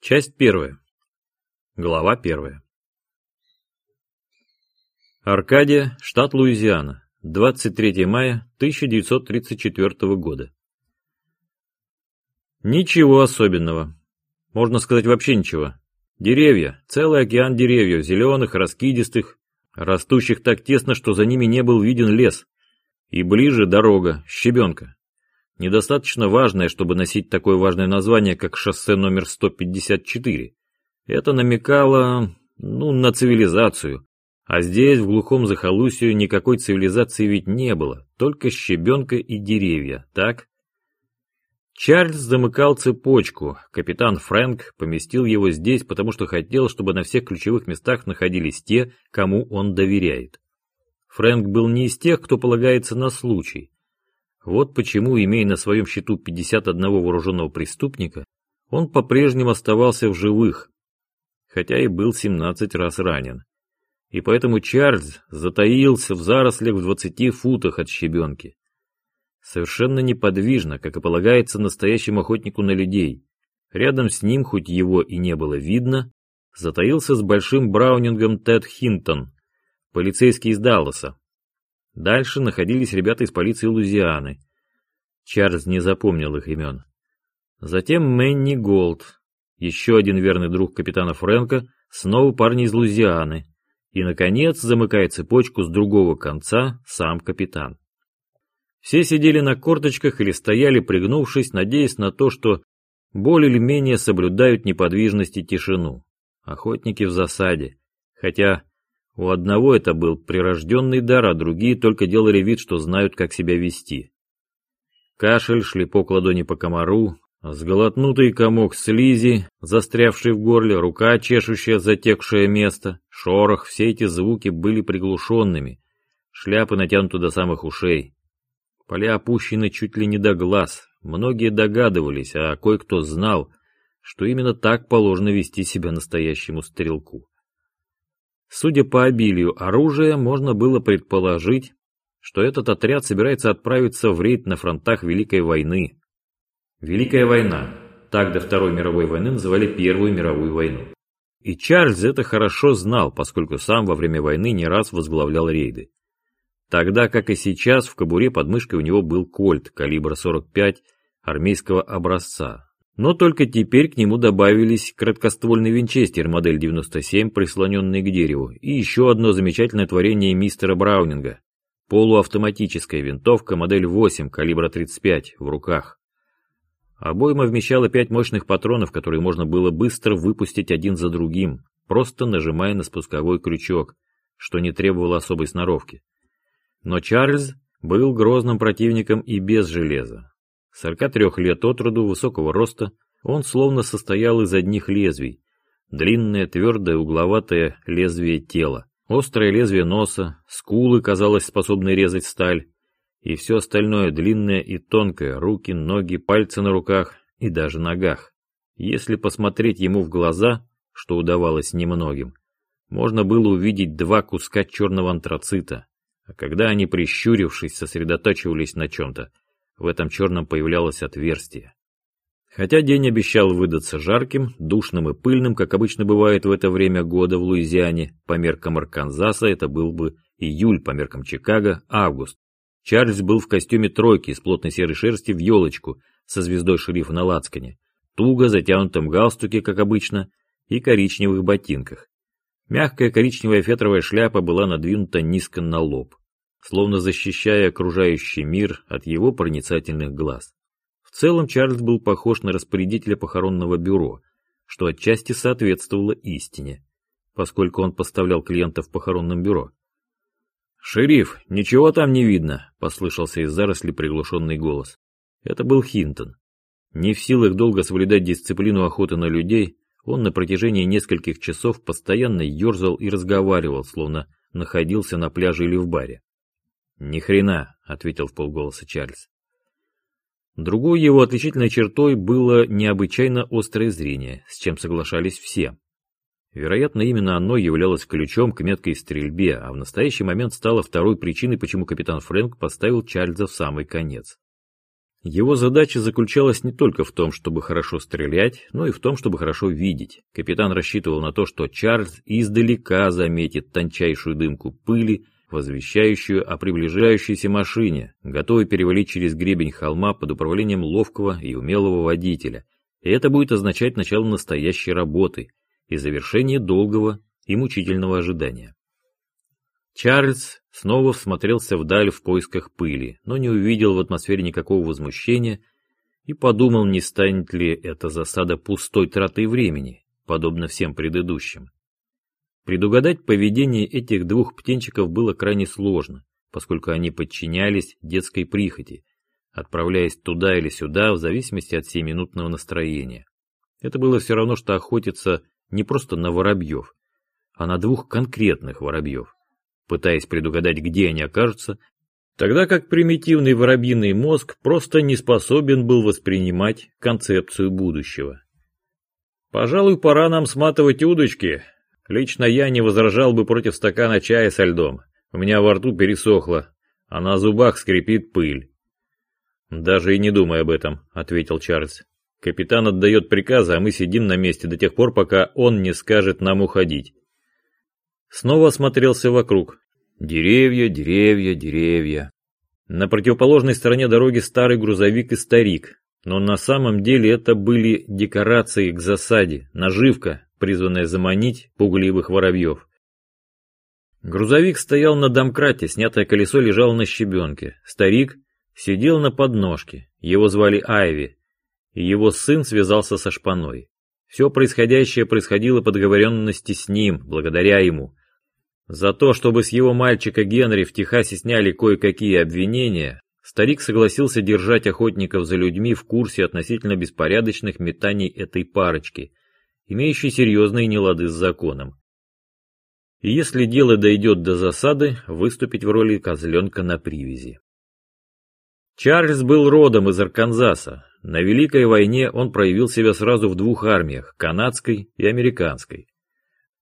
Часть первая. Глава первая. Аркадия, штат Луизиана. 23 мая 1934 года. Ничего особенного. Можно сказать вообще ничего. Деревья, целый океан деревьев, зеленых, раскидистых, растущих так тесно, что за ними не был виден лес. И ближе дорога, щебенка. Недостаточно важное, чтобы носить такое важное название, как шоссе номер 154. Это намекало, ну, на цивилизацию. А здесь, в глухом захолустье, никакой цивилизации ведь не было, только щебенка и деревья, так? Чарльз замыкал цепочку. Капитан Фрэнк поместил его здесь, потому что хотел, чтобы на всех ключевых местах находились те, кому он доверяет. Фрэнк был не из тех, кто полагается на случай. Вот почему, имея на своем счету 51 вооруженного преступника, он по-прежнему оставался в живых, хотя и был 17 раз ранен. И поэтому Чарльз затаился в зарослях в 20 футах от щебенки. Совершенно неподвижно, как и полагается настоящему охотнику на людей. Рядом с ним, хоть его и не было видно, затаился с большим браунингом Тед Хинтон, полицейский из Далласа, Дальше находились ребята из полиции Лузианы. Чарльз не запомнил их имен. Затем Мэнни Голд, еще один верный друг капитана Фрэнка, снова парни из Лузианы. И, наконец, замыкает цепочку с другого конца сам капитан. Все сидели на корточках или стояли, пригнувшись, надеясь на то, что более или менее соблюдают неподвижность и тишину. Охотники в засаде. Хотя у одного это был прирожденный дар, а другие только делали вид, что знают, как себя вести. Кашель, шлепок ладони по комару, сглотнутый комок слизи, застрявший в горле, рука, чешущая затекшее место, шорох, все эти звуки были приглушенными, шляпы натянуты до самых ушей. Поля опущены чуть ли не до глаз, многие догадывались, а кое-кто знал, что именно так положено вести себя настоящему стрелку. Судя по обилию оружия, можно было предположить, что этот отряд собирается отправиться в рейд на фронтах Великой войны. Великая война. Так до Второй мировой войны называли Первую мировую войну. И Чарльз это хорошо знал, поскольку сам во время войны не раз возглавлял рейды. Тогда, как и сейчас, в кобуре под мышкой у него был кольт калибра 45 армейского образца, но только теперь к нему добавились краткоствольный винчестер модель 97, прислоненный к дереву, и еще одно замечательное творение мистера Браунинга. Полуавтоматическая винтовка модель 8, калибра 35, в руках. Обойма вмещала пять мощных патронов, которые можно было быстро выпустить один за другим, просто нажимая на спусковой крючок, что не требовало особой сноровки. Но Чарльз был грозным противником и без железа. 43 лет от роду, высокого роста, он словно состоял из одних лезвий. Длинное, твердое, угловатое лезвие тела, острое лезвие носа, скулы, казалось, способны резать сталь, и все остальное длинное и тонкое, руки, ноги, пальцы на руках и даже ногах. Если посмотреть ему в глаза, что удавалось немногим, можно было увидеть два куска черного антрацита, а когда они, прищурившись, сосредотачивались на чем-то, в этом черном появлялось отверстие. Хотя день обещал выдаться жарким, душным и пыльным, как обычно бывает в это время года в Луизиане, по меркам Арканзаса это был бы июль, по меркам Чикаго – август. Чарльз был в костюме тройки из плотной серой шерсти в елочку со звездой шерифа на лацкане, туго затянутом галстуке, как обычно, и коричневых ботинках. Мягкая коричневая фетровая шляпа была надвинута низко на лоб словно защищая окружающий мир от его проницательных глаз. В целом Чарльз был похож на распорядителя похоронного бюро, что отчасти соответствовало истине, поскольку он поставлял клиентов в похоронном бюро. «Шериф, ничего там не видно», — послышался из заросли приглушенный голос. Это был Хинтон. Не в силах долго соблюдать дисциплину охоты на людей, он на протяжении нескольких часов постоянно ерзал и разговаривал, словно находился на пляже или в баре. «Ни хрена», — ответил в полголоса Чарльз. Другой его отличительной чертой было необычайно острое зрение, с чем соглашались все. Вероятно, именно оно являлось ключом к меткой стрельбе, а в настоящий момент стало второй причиной, почему капитан Фрэнк поставил Чарльза в самый конец. Его задача заключалась не только в том, чтобы хорошо стрелять, но и в том, чтобы хорошо видеть. Капитан рассчитывал на то, что Чарльз издалека заметит тончайшую дымку пыли, возвещающую о приближающейся машине, готовой перевалить через гребень холма под управлением ловкого и умелого водителя. И это будет означать начало настоящей работы и завершение долгого и мучительного ожидания. Чарльз снова всмотрелся вдаль в поисках пыли, но не увидел в атмосфере никакого возмущения и подумал, не станет ли эта засада пустой тратой времени, подобно всем предыдущим. Предугадать поведение этих двух птенчиков было крайне сложно, поскольку они подчинялись детской прихоти, отправляясь туда или сюда в зависимости от семинутного настроения. Это было все равно, что охотиться не просто на воробьев, а на двух конкретных воробьев пытаясь предугадать, где они окажутся, тогда как примитивный воробьиный мозг просто не способен был воспринимать концепцию будущего. «Пожалуй, пора нам сматывать удочки. Лично я не возражал бы против стакана чая со льдом. У меня во рту пересохло, а на зубах скрипит пыль». «Даже и не думай об этом», — ответил Чарльз. «Капитан отдает приказы, а мы сидим на месте до тех пор, пока он не скажет нам уходить. Снова осмотрелся вокруг. Деревья, деревья, деревья. На противоположной стороне дороги старый грузовик и старик. Но на самом деле это были декорации к засаде, наживка, призванная заманить пугливых воробьев. Грузовик стоял на домкрате, снятое колесо лежало на щебенке. Старик сидел на подножке, его звали Айви, и его сын связался со шпаной. Все происходящее происходило по договоренности с ним, благодаря ему. За то, чтобы с его мальчика Генри в Техасе сняли кое-какие обвинения, старик согласился держать охотников за людьми в курсе относительно беспорядочных метаний этой парочки, имеющей серьезные нелады с законом. И если дело дойдет до засады, выступить в роли козленка на привязи. Чарльз был родом из Арканзаса. На Великой войне он проявил себя сразу в двух армиях, канадской и американской.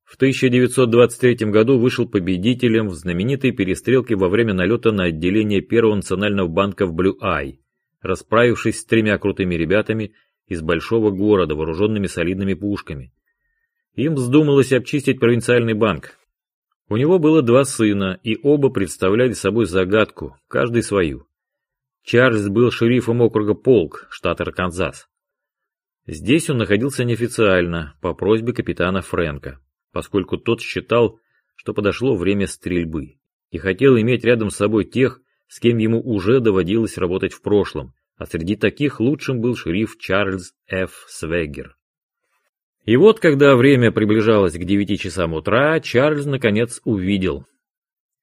В 1923 году вышел победителем в знаменитой перестрелке во время налета на отделение Первого национального банка в Блю-Ай, расправившись с тремя крутыми ребятами из большого города, вооруженными солидными пушками. Им вздумалось обчистить провинциальный банк. У него было два сына, и оба представляли собой загадку, каждый свою. Чарльз был шерифом округа Полк, штат Арканзас. Здесь он находился неофициально, по просьбе капитана Фрэнка поскольку тот считал, что подошло время стрельбы, и хотел иметь рядом с собой тех, с кем ему уже доводилось работать в прошлом, а среди таких лучшим был шериф Чарльз Ф. Свегер. И вот, когда время приближалось к девяти часам утра, Чарльз наконец увидел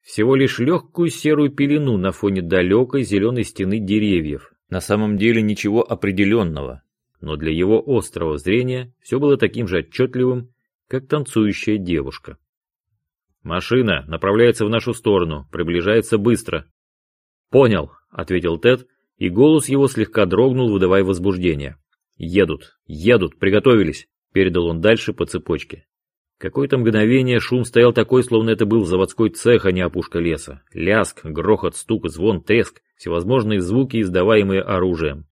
всего лишь легкую серую пелену на фоне далекой зеленой стены деревьев. На самом деле ничего определенного, но для его острого зрения все было таким же отчетливым, как танцующая девушка. «Машина направляется в нашу сторону, приближается быстро». «Понял», — ответил Тед, и голос его слегка дрогнул, выдавая возбуждение. «Едут, едут, приготовились», — передал он дальше по цепочке. Какое-то мгновение шум стоял такой, словно это был заводской цех, а не опушка леса. Ляск, грохот, стук, звон, треск, всевозможные звуки, издаваемые оружием.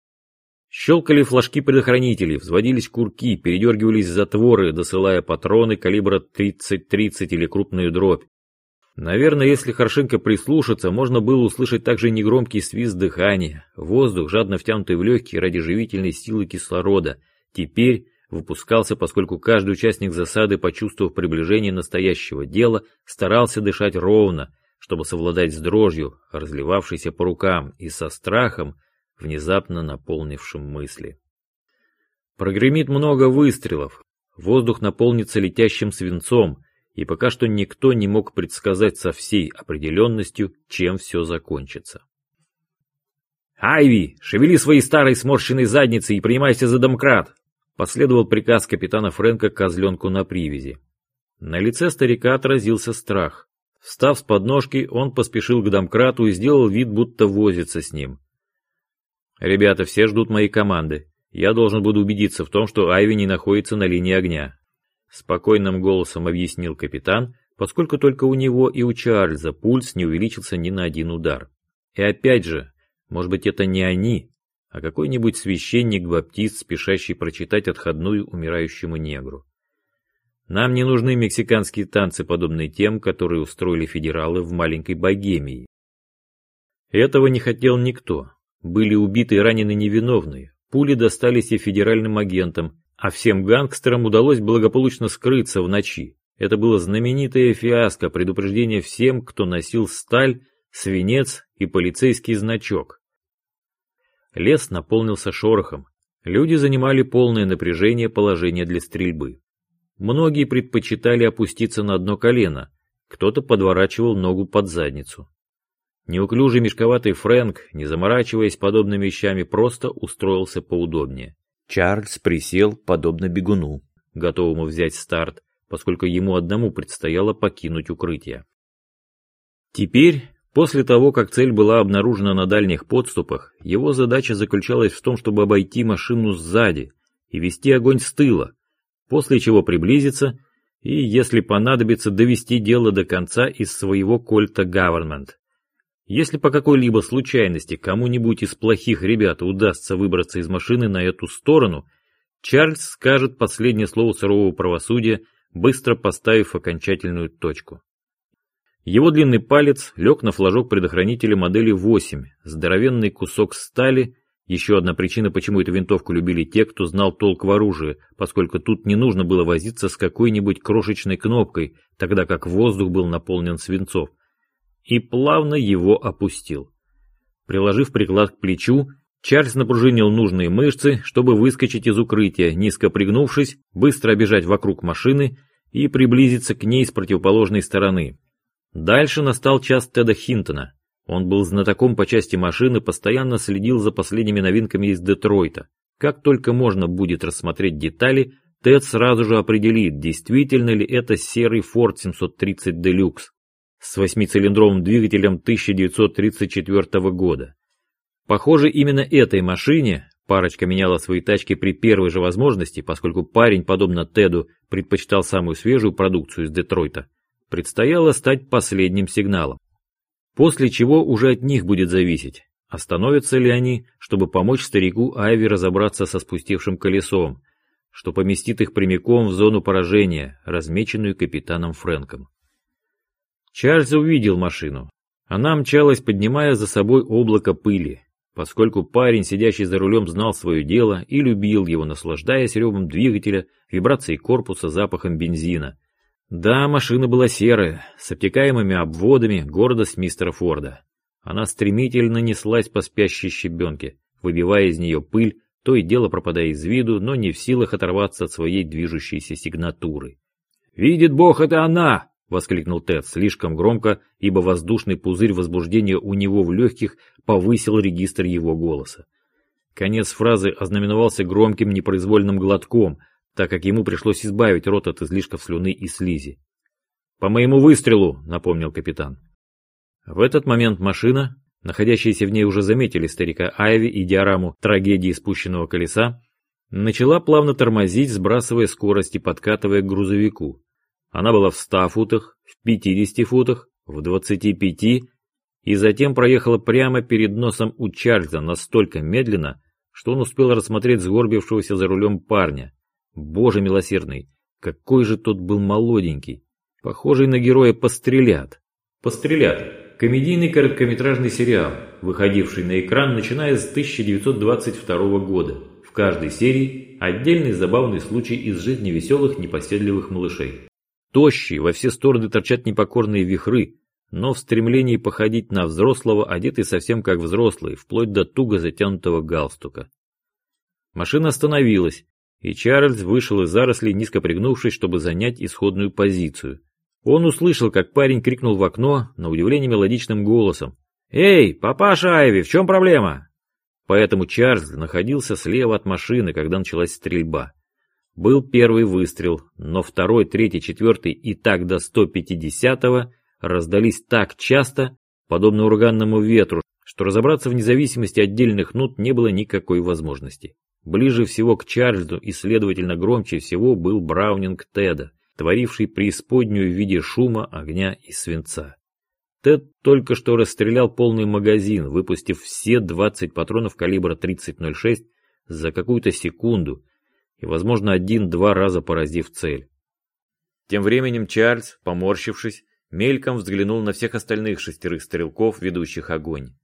Щелкали флажки предохранителей, взводились курки, передергивались затворы, досылая патроны калибра 30-30 или крупную дробь. Наверное, если хорошенько прислушаться, можно было услышать также негромкий свист дыхания, воздух, жадно втянутый в легкие ради живительной силы кислорода. Теперь выпускался, поскольку каждый участник засады, почувствовав приближение настоящего дела, старался дышать ровно, чтобы совладать с дрожью, разливавшейся по рукам, и со страхом, внезапно наполнившим мысли. Прогремит много выстрелов, воздух наполнится летящим свинцом, и пока что никто не мог предсказать со всей определенностью, чем все закончится. «Айви, шевели своей старой сморщенной задницей и принимайся за домкрат!» Последовал приказ капитана Фрэнка козленку на привязи. На лице старика отразился страх. Встав с подножки, он поспешил к домкрату и сделал вид, будто возится с ним. «Ребята, все ждут моей команды. Я должен буду убедиться в том, что Айви не находится на линии огня», — спокойным голосом объяснил капитан, поскольку только у него и у Чарльза пульс не увеличился ни на один удар. И опять же, может быть это не они, а какой-нибудь священник-баптист, спешащий прочитать отходную умирающему негру. Нам не нужны мексиканские танцы, подобные тем, которые устроили федералы в маленькой Богемии. Этого не хотел никто. Были убиты и ранены невиновные. Пули достались и федеральным агентам, а всем гангстерам удалось благополучно скрыться в ночи. Это было знаменитое фиаско, предупреждение всем, кто носил сталь, свинец и полицейский значок. Лес наполнился шорохом. Люди занимали полное напряжение положение для стрельбы. Многие предпочитали опуститься на одно колено, кто-то подворачивал ногу под задницу. Неуклюжий мешковатый Фрэнк, не заморачиваясь подобными вещами, просто устроился поудобнее. Чарльз присел, подобно бегуну, готовому взять старт, поскольку ему одному предстояло покинуть укрытие. Теперь, после того, как цель была обнаружена на дальних подступах, его задача заключалась в том, чтобы обойти машину сзади и вести огонь с тыла, после чего приблизиться и, если понадобится, довести дело до конца из своего кольта Government. Если по какой-либо случайности кому-нибудь из плохих ребят удастся выбраться из машины на эту сторону, Чарльз скажет последнее слово сурового правосудия, быстро поставив окончательную точку. Его длинный палец лег на флажок предохранителя модели 8, здоровенный кусок стали еще одна причина, почему эту винтовку любили те, кто знал толк в оружии, поскольку тут не нужно было возиться с какой-нибудь крошечной кнопкой, тогда как воздух был наполнен свинцов. И плавно его опустил. Приложив приклад к плечу, Чарльз напружинил нужные мышцы, чтобы выскочить из укрытия, низко пригнувшись, быстро обежать вокруг машины и приблизиться к ней с противоположной стороны. Дальше настал час Теда Хинтона. Он был знатоком по части машины, постоянно следил за последними новинками из Детройта. Как только можно будет рассмотреть детали, Тед сразу же определит, действительно ли это серый Ford 730 Deluxe с восьмицилиндровым двигателем 1934 года. Похоже, именно этой машине парочка меняла свои тачки при первой же возможности, поскольку парень, подобно Теду, предпочитал самую свежую продукцию из Детройта, предстояло стать последним сигналом. После чего уже от них будет зависеть, остановятся ли они, чтобы помочь старику Айви разобраться со спустевшим колесом, что поместит их прямиком в зону поражения, размеченную капитаном Фрэнком. Чарльз увидел машину. Она мчалась, поднимая за собой облако пыли, поскольку парень, сидящий за рулем, знал свое дело и любил его, наслаждаясь ревом двигателя, вибрацией корпуса, запахом бензина – да, машина была серая, с обтекаемыми обводами, гордость мистера Форда. Она стремительно неслась по спящей щебенке, выбивая из нее пыль, то и дело пропадая из виду, но не в силах оторваться от своей движущейся сигнатуры. «Видит Бог, это она!» — воскликнул Тед слишком громко, ибо воздушный пузырь возбуждения у него в легких повысил регистр его голоса. Конец фразы ознаменовался громким непроизвольным глотком, так как ему пришлось избавить рот от излишков слюны и слизи. «По моему выстрелу», — напомнил капитан. В этот момент машина, находящиеся в ней уже заметили старика Айви и диораму трагедии спущенного колеса, начала плавно тормозить, сбрасывая скорость и подкатывая к грузовику. Она была в 100 футах, в 50 футах, в 25 и затем проехала прямо перед носом у Чарльза настолько медленно, что он успел рассмотреть сгорбившегося за рулем парня, Боже милосердный, какой же тот был молоденький, похожий на героя «Пострелят». «Пострелят» – комедийный короткометражный сериал, выходивший на экран начиная с 1922 года. В каждой серии отдельный забавный случай из жизни веселых непоседливых малышей. Тощие, во все стороны торчат непокорные вихры, но в стремлении походить на взрослого одетый совсем как взрослый, вплоть до туго затянутого галстука. Машина остановилась, и Чарльз вышел из зарослей, низко пригнувшись, чтобы занять исходную позицию. Он услышал, как парень крикнул в окно, на удивление мелодичным голосом. «Эй, папаша Айви, в чем проблема?» Поэтому Чарльз находился слева от машины, когда началась стрельба. Был первый выстрел, но второй, третий, четвертый и так до 150-го раздались так часто, подобно ураганному ветру, что разобраться в независимости отдельных нот не было никакой возможности. Ближе всего к Чарльзу и, следовательно, громче всего был Браунинг Теда, творивший преисподнюю в виде шума, огня и свинца. Тед только что расстрелял полный магазин, выпустив все 20 патронов калибра 30.06 за какую-то секунду и, возможно, один-два раза поразив цель. Тем временем Чарльз, поморщившись, мельком взглянул на всех остальных шестерых стрелков, ведущих огонь.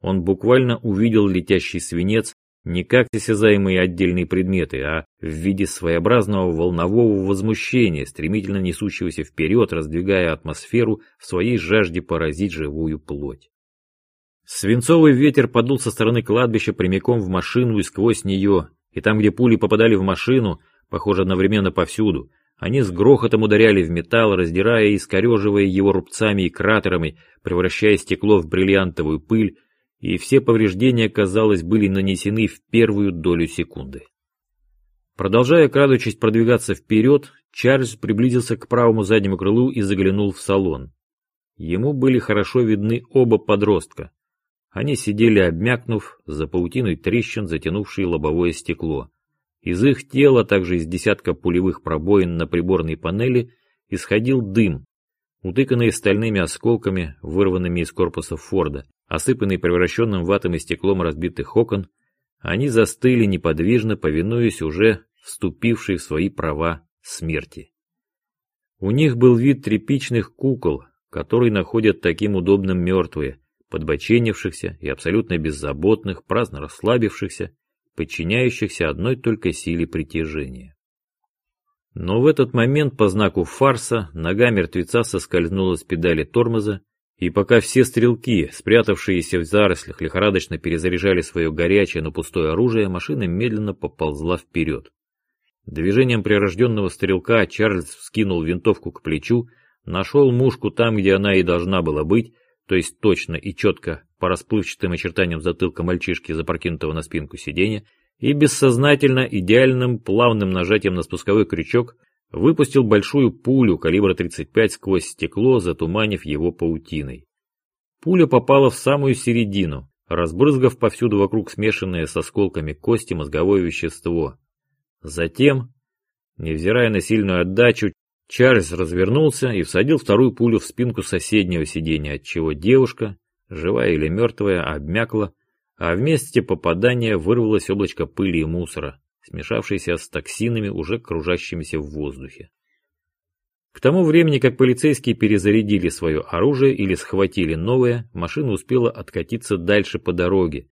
Он буквально увидел летящий свинец не как осязаемые отдельные предметы, а в виде своеобразного волнового возмущения, стремительно несущегося вперед, раздвигая атмосферу в своей жажде поразить живую плоть. Свинцовый ветер подул со стороны кладбища прямиком в машину и сквозь нее, и там, где пули попадали в машину, похоже, одновременно повсюду, они с грохотом ударяли в металл, раздирая и искореживая его рубцами и кратерами, превращая стекло в бриллиантовую пыль, и все повреждения, казалось, были нанесены в первую долю секунды. Продолжая, крадучись, продвигаться вперед, Чарльз приблизился к правому заднему крылу и заглянул в салон. Ему были хорошо видны оба подростка. Они сидели обмякнув за паутиной трещин, затянувшей лобовое стекло. Из их тела, также из десятка пулевых пробоин на приборной панели, исходил дым, утыканный стальными осколками, вырванными из корпуса Форда, осыпанный превращенным в атомы стеклом разбитых окон, они застыли неподвижно, повинуясь уже вступившей в свои права смерти. У них был вид тряпичных кукол, которые находят таким удобным мертвые, подбоченившихся и абсолютно беззаботных, праздно расслабившихся, подчиняющихся одной только силе притяжения. Но в этот момент по знаку фарса нога мертвеца соскользнула с педали тормоза, и пока все стрелки, спрятавшиеся в зарослях, лихорадочно перезаряжали свое горячее, но пустое оружие, машина медленно поползла вперед. Движением прирожденного стрелка Чарльз вскинул винтовку к плечу, нашел мушку там, где она и должна была быть, то есть точно и четко по расплывчатым очертаниям затылка мальчишки, запрокинутого на спинку сиденья, и бессознательно идеальным плавным нажатием на спусковой крючок выпустил большую пулю калибра 35 сквозь стекло, затуманив его паутиной. Пуля попала в самую середину, разбрызгав повсюду вокруг смешанное с осколками кости мозговое вещество. Затем, невзирая на сильную отдачу, Чарльз развернулся и всадил вторую пулю в спинку соседнего сиденья, отчего девушка, живая или мертвая, обмякла, а в месте попадания вырвалось облачко пыли и мусора смешавшийся с токсинами, уже кружащимися в воздухе. К тому времени, как полицейские перезарядили свое оружие или схватили новое, машина успела откатиться дальше по дороге.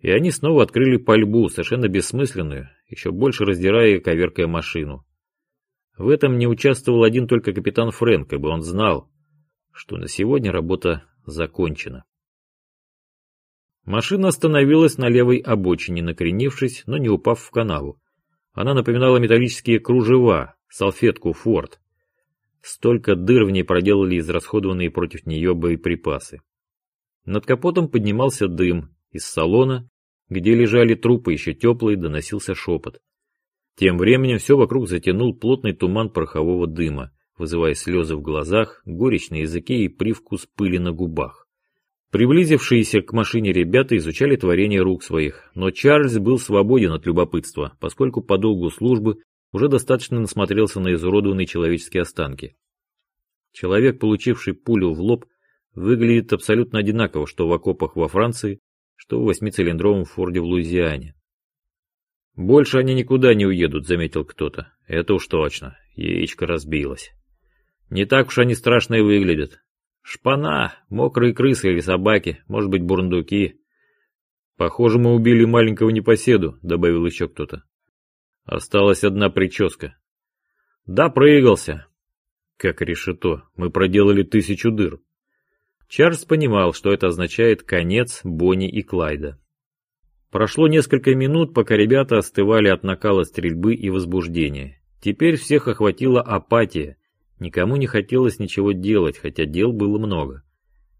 И они снова открыли пальбу, совершенно бессмысленную, еще больше раздирая и коверкая машину. В этом не участвовал один только капитан Фрэнк, ибо он знал, что на сегодня работа закончена. Машина остановилась на левой обочине, накренившись, но не упав в канаву. Она напоминала металлические кружева, салфетку Форд. Столько дыр в ней проделали израсходованные против нее боеприпасы. Над капотом поднимался дым. Из салона, где лежали трупы еще теплые, доносился шепот. Тем временем все вокруг затянул плотный туман порохового дыма, вызывая слезы в глазах, горечь на языке и привкус пыли на губах. Приблизившиеся к машине ребята изучали творение рук своих, но Чарльз был свободен от любопытства, поскольку по долгу службы уже достаточно насмотрелся на изуродованные человеческие останки. Человек, получивший пулю в лоб, выглядит абсолютно одинаково, что в окопах во Франции, что в восьмицилиндровом Форде в Луизиане. «Больше они никуда не уедут», — заметил кто-то. «Это уж точно. Яичко разбилось. Не так уж они страшно и выглядят. Шпана, мокрые крысы или собаки, может быть, бурундуки. Похоже, мы убили маленького непоседу, добавил еще кто-то. Осталась одна прическа. Да, прыгался. Как решето, мы проделали тысячу дыр. Чарльз понимал, что это означает конец Бонни и Клайда. Прошло несколько минут, пока ребята остывали от накала стрельбы и возбуждения. Теперь всех охватила апатия, Никому не хотелось ничего делать, хотя дел было много.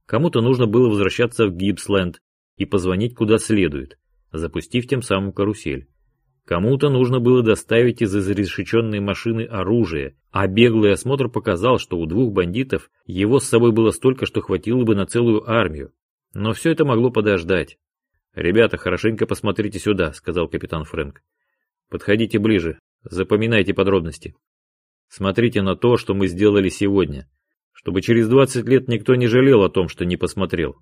Кому-то нужно было возвращаться в Гибсленд и позвонить куда следует, запустив тем самым карусель. Кому-то нужно было доставить из изрешеченной машины оружие, а беглый осмотр показал, что у двух бандитов его с собой было столько, что хватило бы на целую армию. Но все это могло подождать. «Ребята, хорошенько посмотрите сюда», — сказал капитан Фрэнк. «Подходите ближе, запоминайте подробности». Смотрите на то, что мы сделали сегодня. Чтобы через 20 лет никто не жалел о том, что не посмотрел.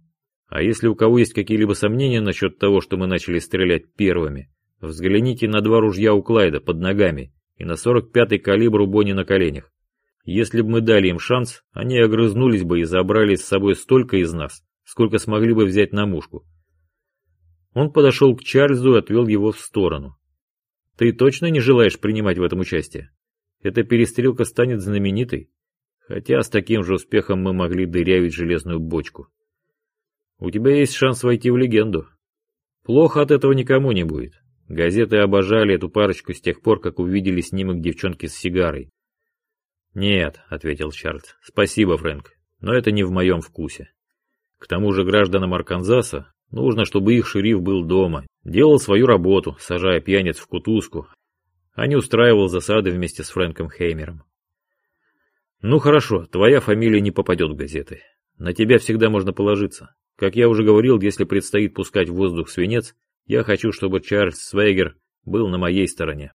А если у кого есть какие-либо сомнения насчет того, что мы начали стрелять первыми, взгляните на два ружья у Клайда под ногами и на 45-й калибр у Бонни на коленях. Если бы мы дали им шанс, они огрызнулись бы и забрали с собой столько из нас, сколько смогли бы взять на мушку. Он подошел к Чарльзу и отвел его в сторону. «Ты точно не желаешь принимать в этом участие? Эта перестрелка станет знаменитой, хотя с таким же успехом мы могли дырявить железную бочку. У тебя есть шанс войти в легенду. Плохо от этого никому не будет. Газеты обожали эту парочку с тех пор, как увидели снимок девчонки с сигарой. «Нет», — ответил Чарльз, — «спасибо, Фрэнк, но это не в моем вкусе. К тому же гражданам Арканзаса нужно, чтобы их шериф был дома, делал свою работу, сажая пьяниц в кутузку, а не устраивал засады вместе с Фрэнком Хеймером. Ну хорошо, твоя фамилия не попадет в газеты. На тебя всегда можно положиться. Как я уже говорил, если предстоит пускать в воздух свинец, я хочу, чтобы Чарльз Свейгер был на моей стороне.